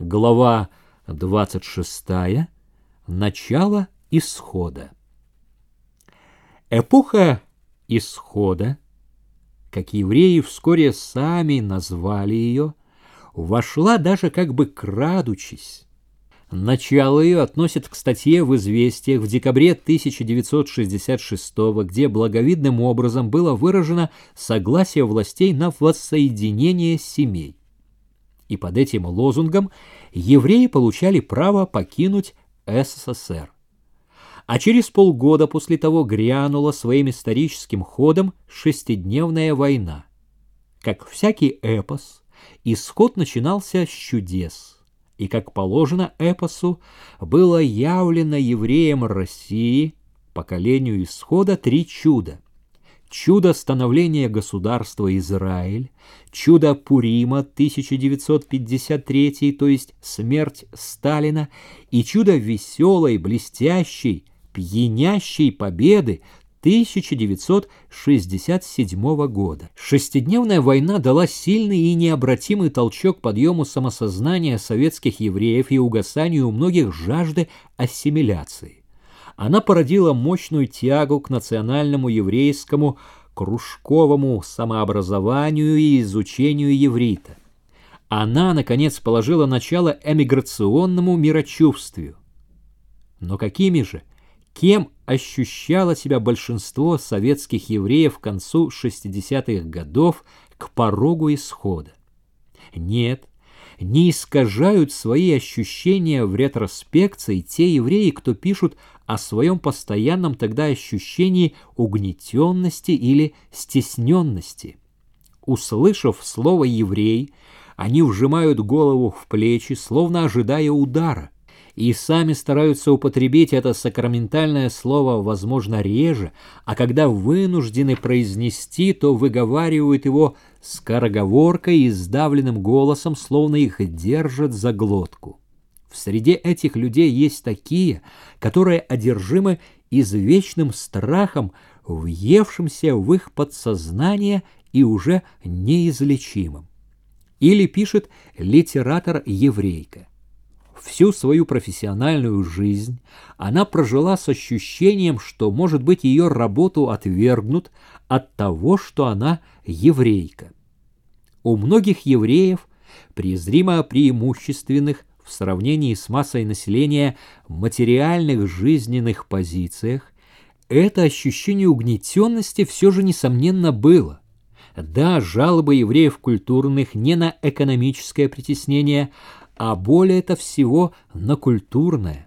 глава 26, начало исхода. Эпоха исхода, как евреи вскоре сами назвали ее, вошла даже как бы крадучись. Начало ее относят к статье в «Известиях» в декабре 1966 где благовидным образом было выражено согласие властей на воссоединение семей. И под этим лозунгом евреи получали право покинуть СССР. А через полгода после того грянула своим историческим ходом шестидневная война. Как всякий эпос, исход начинался с чудес – и, как положено эпосу, было явлено евреям России, поколению исхода, три чуда. Чудо становления государства Израиль, чудо Пурима 1953, то есть смерть Сталина, и чудо веселой, блестящей, пьянящей победы 1967 года. Шестидневная война дала сильный и необратимый толчок подъему самосознания советских евреев и угасанию у многих жажды ассимиляции. Она породила мощную тягу к национальному еврейскому кружковому самообразованию и изучению еврита. Она, наконец, положила начало эмиграционному мирочувствию. Но какими же, кем ощущало себя большинство советских евреев к концу 60-х годов к порогу исхода. Нет, не искажают свои ощущения в ретроспекции те евреи, кто пишут о своем постоянном тогда ощущении угнетенности или стесненности. Услышав слово «еврей», они вжимают голову в плечи, словно ожидая удара – и сами стараются употребить это сакраментальное слово, возможно, реже, а когда вынуждены произнести, то выговаривают его скороговоркой и сдавленным голосом, словно их держат за глотку. В среде этих людей есть такие, которые одержимы извечным страхом, въевшимся в их подсознание и уже неизлечимым. Или пишет литератор-еврейка. Всю свою профессиональную жизнь она прожила с ощущением, что, может быть, ее работу отвергнут от того, что она еврейка. У многих евреев, презримо преимущественных в сравнении с массой населения материальных жизненных позициях, это ощущение угнетенности все же, несомненно, было. Да, жалобы евреев культурных не на экономическое притеснение, а более-то всего на культурное.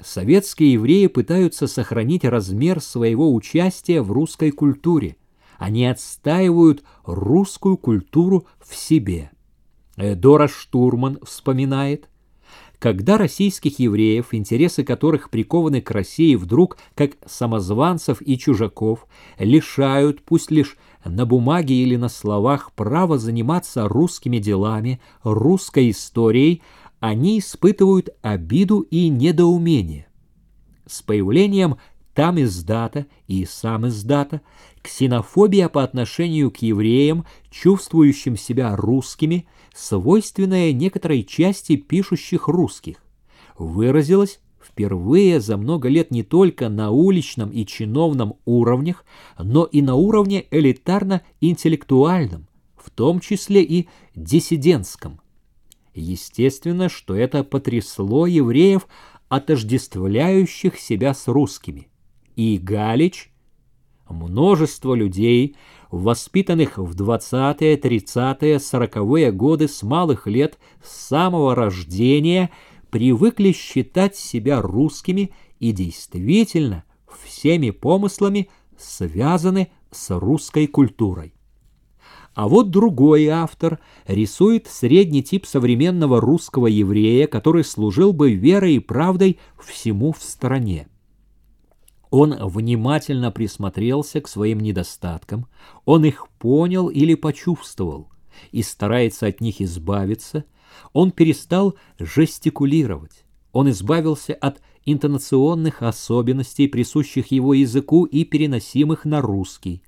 Советские евреи пытаются сохранить размер своего участия в русской культуре. Они отстаивают русскую культуру в себе. Дора Штурман вспоминает, когда российских евреев, интересы которых прикованы к России вдруг, как самозванцев и чужаков, лишают, пусть лишь на бумаге или на словах право заниматься русскими делами, русской историей, они испытывают обиду и недоумение. С появлением там издата и сам издата, ксенофобия по отношению к евреям, чувствующим себя русскими, свойственная некоторой части пишущих русских, выразилась впервые за много лет не только на уличном и чиновном уровнях, но и на уровне элитарно-интеллектуальном, в том числе и диссидентском. Естественно, что это потрясло евреев, отождествляющих себя с русскими. И Галич, множество людей, воспитанных в 20-е, 30-е, 40-е годы с малых лет, с самого рождения – привыкли считать себя русскими и действительно всеми помыслами связаны с русской культурой. А вот другой автор рисует средний тип современного русского еврея, который служил бы верой и правдой всему в стране. Он внимательно присмотрелся к своим недостаткам, он их понял или почувствовал и старается от них избавиться, он перестал жестикулировать. Он избавился от интонационных особенностей, присущих его языку и переносимых на русский.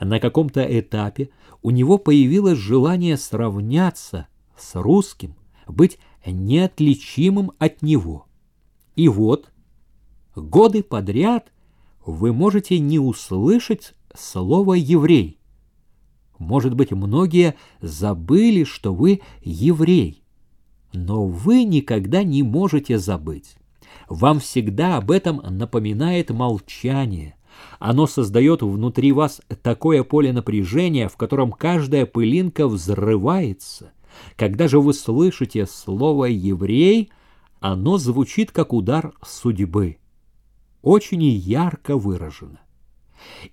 На каком-то этапе у него появилось желание сравняться с русским, быть неотличимым от него. И вот, годы подряд вы можете не услышать слово «еврей». Может быть, многие забыли, что вы еврей, но вы никогда не можете забыть. Вам всегда об этом напоминает молчание. Оно создает внутри вас такое поле напряжения, в котором каждая пылинка взрывается. Когда же вы слышите слово «еврей», оно звучит как удар судьбы. Очень ярко выражено.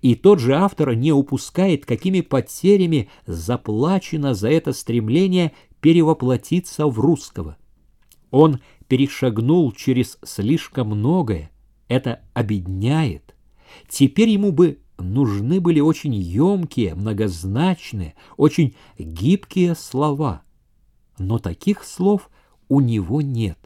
И тот же автор не упускает, какими потерями заплачено за это стремление перевоплотиться в русского. Он перешагнул через слишком многое, это обедняет. Теперь ему бы нужны были очень емкие, многозначные, очень гибкие слова. Но таких слов у него нет.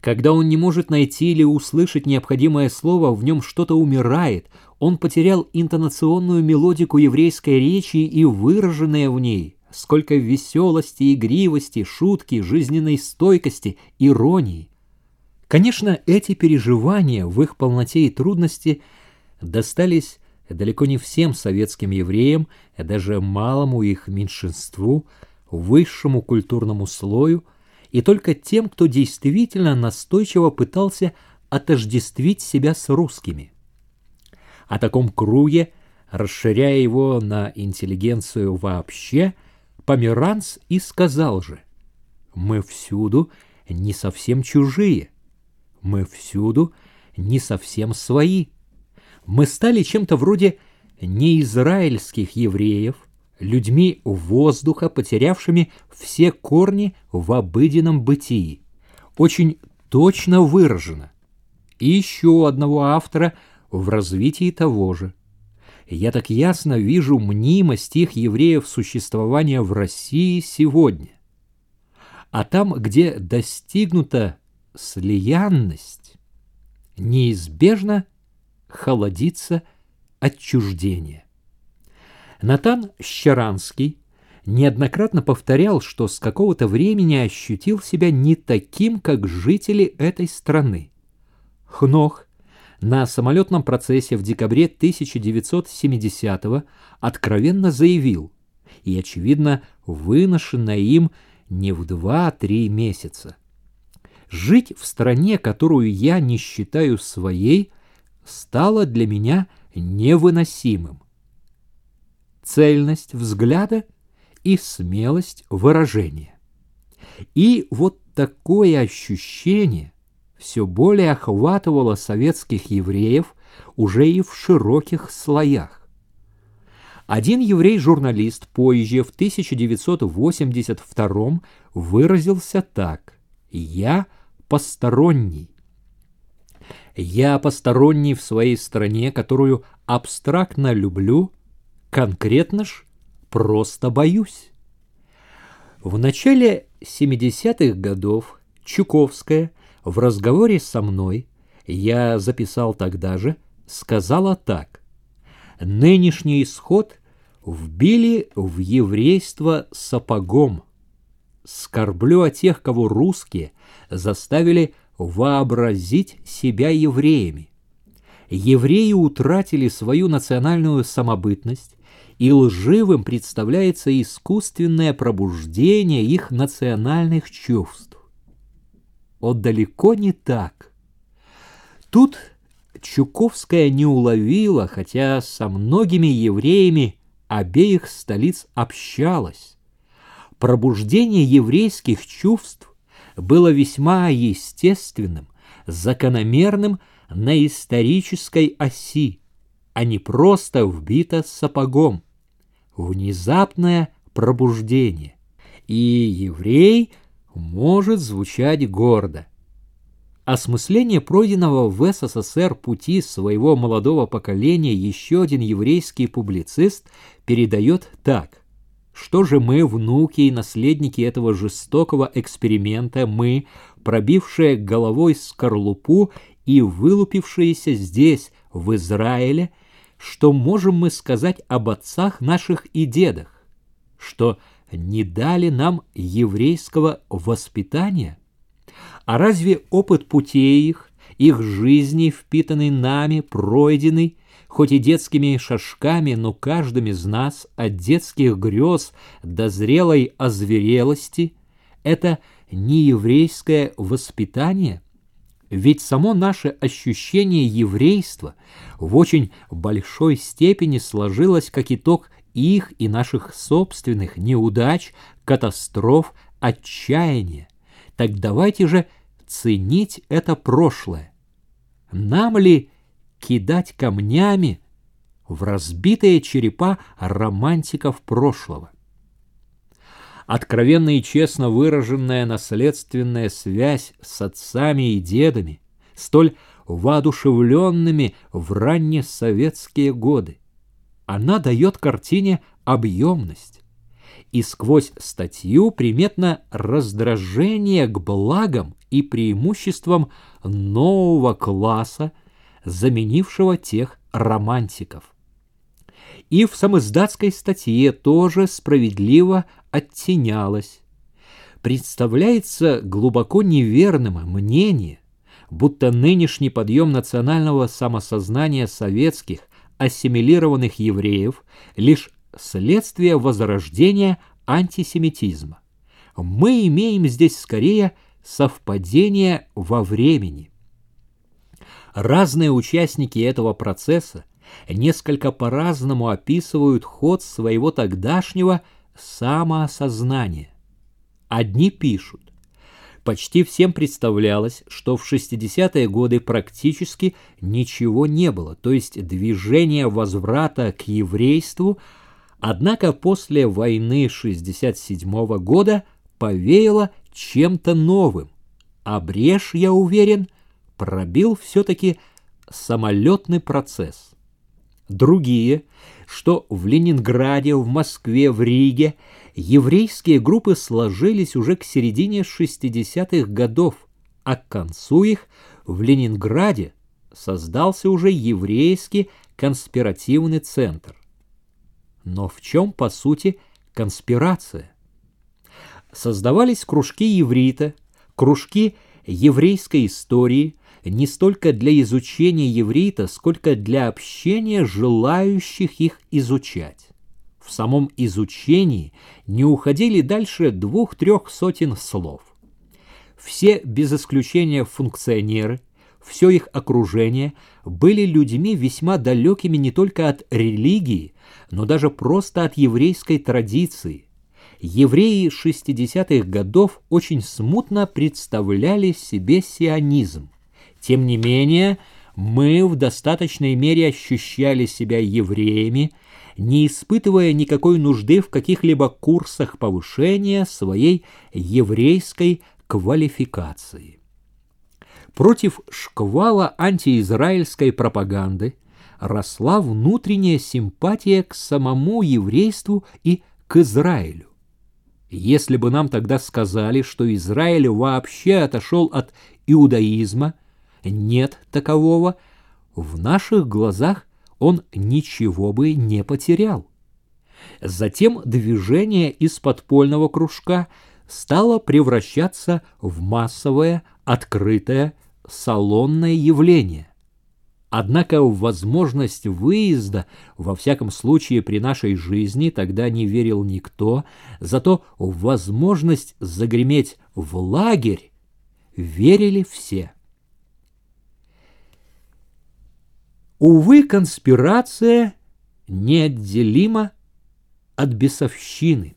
Когда он не может найти или услышать необходимое слово, в нем что-то умирает, он потерял интонационную мелодику еврейской речи и выраженное в ней, сколько веселости, игривости, шутки, жизненной стойкости, иронии. Конечно, эти переживания в их полноте и трудности достались далеко не всем советским евреям, а даже малому их меньшинству, высшему культурному слою, и только тем, кто действительно настойчиво пытался отождествить себя с русскими о таком круге, расширяя его на интеллигенцию вообще, Померанц и сказал же, «Мы всюду не совсем чужие, мы всюду не совсем свои. Мы стали чем-то вроде неизраильских евреев, людьми воздуха, потерявшими все корни в обыденном бытии. Очень точно выражено. И еще одного автора – в развитии того же. Я так ясно вижу мнимость их евреев существования в России сегодня. А там, где достигнута слиянность, неизбежно холодится отчуждение. Натан Щеранский неоднократно повторял, что с какого-то времени ощутил себя не таким, как жители этой страны. Хнох на самолетном процессе в декабре 1970-го откровенно заявил, и, очевидно, выношенное им не в два-три месяца. Жить в стране, которую я не считаю своей, стало для меня невыносимым. Цельность взгляда и смелость выражения. И вот такое ощущение, все более охватывало советских евреев уже и в широких слоях. Один еврей-журналист позже, в 1982 выразился так «Я посторонний». «Я посторонний в своей стране, которую абстрактно люблю, конкретно ж просто боюсь». В начале 70-х годов Чуковская – в разговоре со мной, я записал тогда же, сказала так. Нынешний исход вбили в еврейство сапогом. Скорблю о тех, кого русские заставили вообразить себя евреями. Евреи утратили свою национальную самобытность, и лживым представляется искусственное пробуждение их национальных чувств о далеко не так. Тут Чуковская не уловила, хотя со многими евреями обеих столиц общалась. Пробуждение еврейских чувств было весьма естественным, закономерным на исторической оси, а не просто вбито сапогом. Внезапное пробуждение. И еврей – может звучать гордо. Осмысление пройденного в СССР пути своего молодого поколения еще один еврейский публицист передает так. Что же мы, внуки и наследники этого жестокого эксперимента, мы, пробившие головой скорлупу и вылупившиеся здесь, в Израиле, что можем мы сказать об отцах наших и дедах? Что не дали нам еврейского воспитания? А разве опыт путей их, их жизни, впитанный нами, пройденный, хоть и детскими шажками, но каждым из нас от детских грез до зрелой озверелости, это не еврейское воспитание? Ведь само наше ощущение еврейства в очень большой степени сложилось как итог их и наших собственных неудач, катастроф, отчаяния. Так давайте же ценить это прошлое. Нам ли кидать камнями в разбитые черепа романтиков прошлого? Откровенно и честно выраженная наследственная связь с отцами и дедами, столь воодушевленными в ранние советские годы, она дает картине объемность. И сквозь статью приметно раздражение к благам и преимуществам нового класса, заменившего тех романтиков. И в самоиздатской статье тоже справедливо оттенялось. Представляется глубоко неверным мнение, будто нынешний подъем национального самосознания советских ассимилированных евреев лишь следствие возрождения антисемитизма. Мы имеем здесь скорее совпадение во времени. Разные участники этого процесса несколько по-разному описывают ход своего тогдашнего самоосознания. Одни пишут, почти всем представлялось, что в 60-е годы практически ничего не было, то есть движение возврата к еврейству, однако после войны 67 -го года повеяло чем-то новым, брешь, я уверен, пробил все-таки самолетный процесс. Другие, что в Ленинграде, в Москве, в Риге – еврейские группы сложились уже к середине 60-х годов, а к концу их в Ленинграде создался уже еврейский конспиративный центр. Но в чем, по сути, конспирация? Создавались кружки еврита, кружки еврейской истории, не столько для изучения еврита, сколько для общения желающих их изучать в самом изучении не уходили дальше двух-трех сотен слов. Все, без исключения функционеры, все их окружение были людьми весьма далекими не только от религии, но даже просто от еврейской традиции. Евреи 60-х годов очень смутно представляли себе сионизм. Тем не менее, мы в достаточной мере ощущали себя евреями, не испытывая никакой нужды в каких-либо курсах повышения своей еврейской квалификации. Против шквала антиизраильской пропаганды росла внутренняя симпатия к самому еврейству и к Израилю. Если бы нам тогда сказали, что Израиль вообще отошел от иудаизма, нет такового, в наших глазах он ничего бы не потерял. Затем движение из подпольного кружка стало превращаться в массовое, открытое, салонное явление. Однако возможность выезда, во всяком случае при нашей жизни, тогда не верил никто, зато возможность загреметь в лагерь верили все. Увы, конспирация неотделима от бесовщины.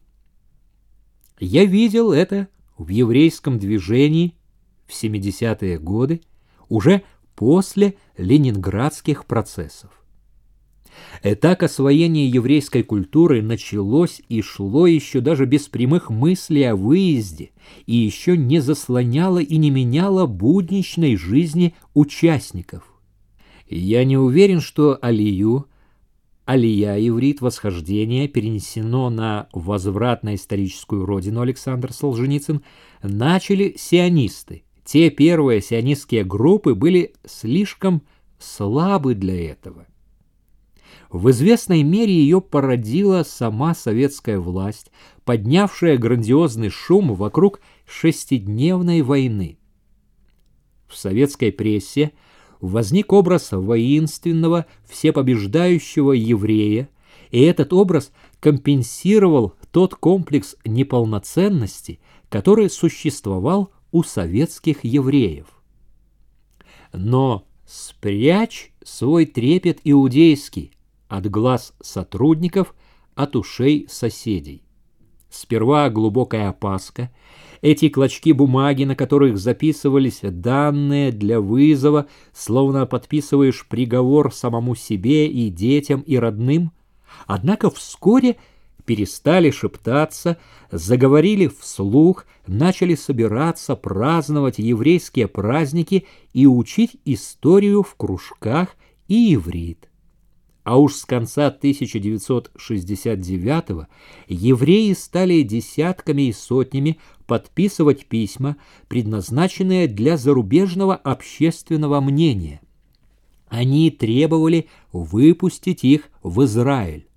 Я видел это в еврейском движении в 70-е годы, уже после ленинградских процессов. Так освоение еврейской культуры началось и шло еще даже без прямых мыслей о выезде, и еще не заслоняло и не меняло будничной жизни участников – я не уверен, что Алию, Алия, иврит, восхождение, перенесено на возврат на историческую родину Александр Солженицын, начали сионисты. Те первые сионистские группы были слишком слабы для этого. В известной мере ее породила сама советская власть, поднявшая грандиозный шум вокруг шестидневной войны. В советской прессе возник образ воинственного, всепобеждающего еврея, и этот образ компенсировал тот комплекс неполноценности, который существовал у советских евреев. Но спрячь свой трепет иудейский от глаз сотрудников, от ушей соседей. Сперва глубокая опаска, эти клочки бумаги, на которых записывались данные для вызова, словно подписываешь приговор самому себе и детям и родным. Однако вскоре перестали шептаться, заговорили вслух, начали собираться, праздновать еврейские праздники и учить историю в кружках и иврит. А уж с конца 1969 евреи стали десятками и сотнями подписывать письма, предназначенные для зарубежного общественного мнения. Они требовали выпустить их в Израиль.